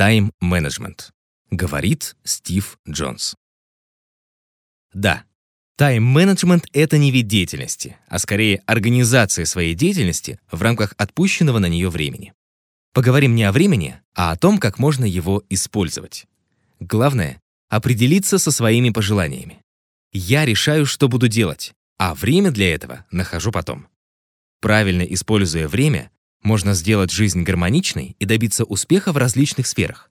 Тайм-менеджмент. Говорит Стив Джонс. Да, тайм-менеджмент — это не вид деятельности, а скорее организация своей деятельности в рамках отпущенного на нее времени. Поговорим не о времени, а о том, как можно его использовать. Главное — определиться со своими пожеланиями. Я решаю, что буду делать, а время для этого нахожу потом. Правильно используя время, можно сделать жизнь гармоничной и добиться успеха в различных сферах.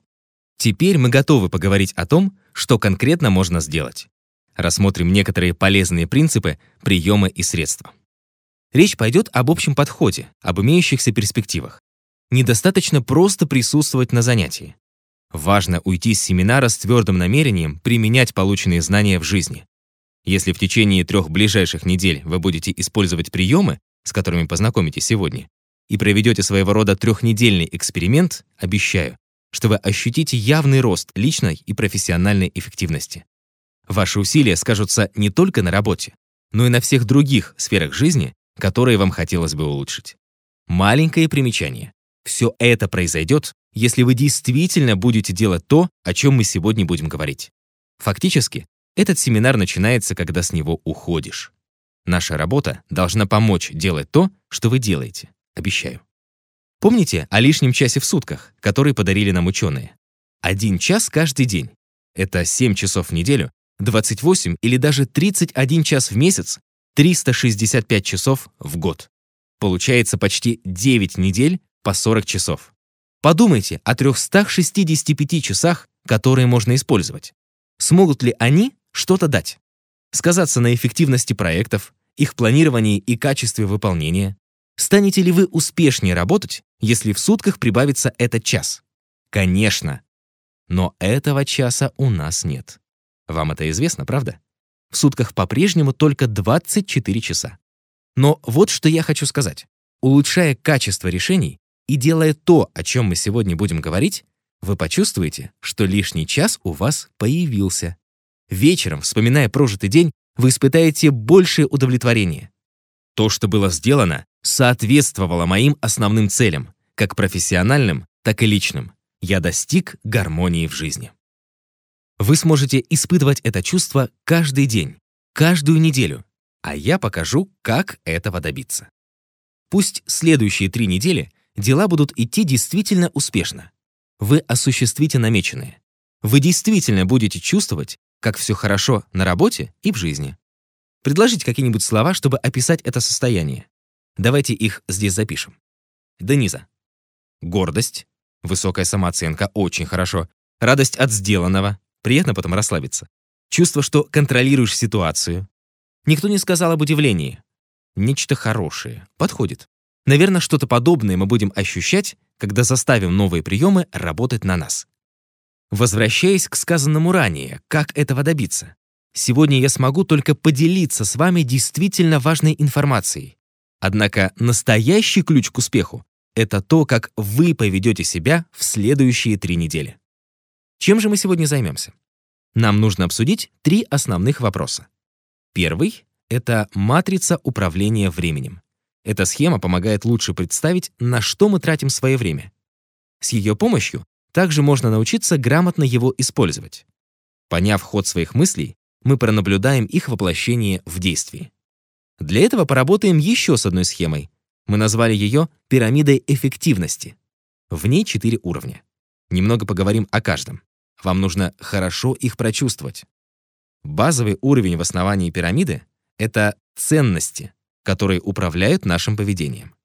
Теперь мы готовы поговорить о том, что конкретно можно сделать. Рассмотрим некоторые полезные принципы, приемы и средства. Речь пойдет об общем подходе, об имеющихся перспективах. Недостаточно просто присутствовать на занятии. Важно уйти с семинара с твердым намерением применять полученные знания в жизни. Если в течение трех ближайших недель вы будете использовать приемы, с которыми познакомитесь сегодня, и проведете своего рода трехнедельный эксперимент, обещаю, что вы ощутите явный рост личной и профессиональной эффективности. Ваши усилия скажутся не только на работе, но и на всех других сферах жизни, которые вам хотелось бы улучшить. Маленькое примечание. Все это произойдет, если вы действительно будете делать то, о чем мы сегодня будем говорить. Фактически, этот семинар начинается, когда с него уходишь. Наша работа должна помочь делать то, что вы делаете. Обещаю. Помните о лишнем часе в сутках, который подарили нам ученые? Один час каждый день. Это 7 часов в неделю, 28 или даже 31 час в месяц, 365 часов в год. Получается почти 9 недель по 40 часов. Подумайте о 365 часах, которые можно использовать. Смогут ли они что-то дать? Сказаться на эффективности проектов, их планировании и качестве выполнения? Станете ли вы успешнее работать, если в сутках прибавится этот час? Конечно. Но этого часа у нас нет. Вам это известно, правда? В сутках по-прежнему только 24 часа. Но вот что я хочу сказать. Улучшая качество решений и делая то, о чем мы сегодня будем говорить, вы почувствуете, что лишний час у вас появился. Вечером, вспоминая прожитый день, вы испытаете большее удовлетворение. То, что было сделано, соответствовало моим основным целям, как профессиональным, так и личным. Я достиг гармонии в жизни. Вы сможете испытывать это чувство каждый день, каждую неделю, а я покажу, как этого добиться. Пусть следующие три недели дела будут идти действительно успешно. Вы осуществите намеченное. Вы действительно будете чувствовать, как все хорошо на работе и в жизни. Предложите какие-нибудь слова, чтобы описать это состояние. Давайте их здесь запишем. Дениза. Гордость. Высокая самооценка. Очень хорошо. Радость от сделанного. Приятно потом расслабиться. Чувство, что контролируешь ситуацию. Никто не сказал об удивлении. Нечто хорошее. Подходит. Наверное, что-то подобное мы будем ощущать, когда заставим новые приемы работать на нас. Возвращаясь к сказанному ранее, как этого добиться? Сегодня я смогу только поделиться с вами действительно важной информацией. Однако настоящий ключ к успеху — это то, как вы поведете себя в следующие три недели. Чем же мы сегодня займемся? Нам нужно обсудить три основных вопроса. Первый — это матрица управления временем. Эта схема помогает лучше представить, на что мы тратим свое время. С ее помощью также можно научиться грамотно его использовать. Поняв ход своих мыслей, мы пронаблюдаем их воплощение в действии. Для этого поработаем еще с одной схемой. Мы назвали ее пирамидой эффективности. В ней четыре уровня. Немного поговорим о каждом. Вам нужно хорошо их прочувствовать. Базовый уровень в основании пирамиды — это ценности, которые управляют нашим поведением.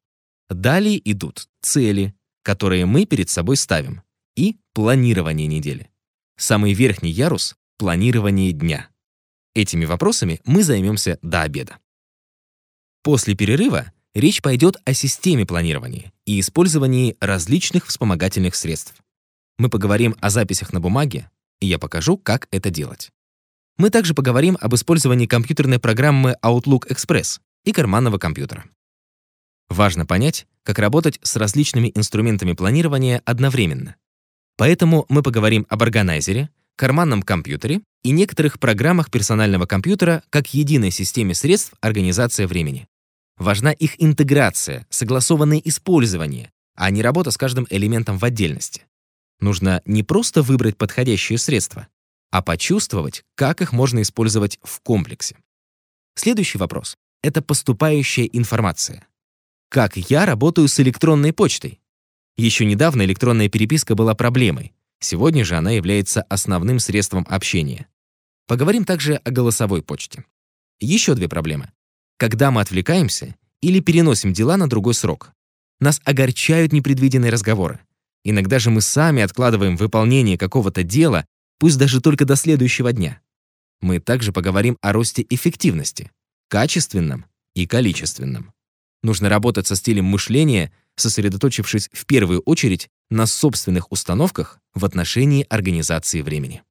Далее идут цели, которые мы перед собой ставим, и планирование недели. Самый верхний ярус — планирование дня. Этими вопросами мы займемся до обеда. После перерыва речь пойдет о системе планирования и использовании различных вспомогательных средств. Мы поговорим о записях на бумаге, и я покажу, как это делать. Мы также поговорим об использовании компьютерной программы Outlook Express и карманного компьютера. Важно понять, как работать с различными инструментами планирования одновременно. Поэтому мы поговорим об органайзере, карманном компьютере и некоторых программах персонального компьютера как единой системе средств организации времени. Важна их интеграция, согласованное использование, а не работа с каждым элементом в отдельности. Нужно не просто выбрать подходящие средства, а почувствовать, как их можно использовать в комплексе. Следующий вопрос — это поступающая информация. Как я работаю с электронной почтой? Еще недавно электронная переписка была проблемой. Сегодня же она является основным средством общения. Поговорим также о голосовой почте. Еще две проблемы. Когда мы отвлекаемся или переносим дела на другой срок. Нас огорчают непредвиденные разговоры. Иногда же мы сами откладываем выполнение какого-то дела, пусть даже только до следующего дня. Мы также поговорим о росте эффективности, качественном и количественном. Нужно работать со стилем мышления, сосредоточившись в первую очередь на собственных установках в отношении организации времени.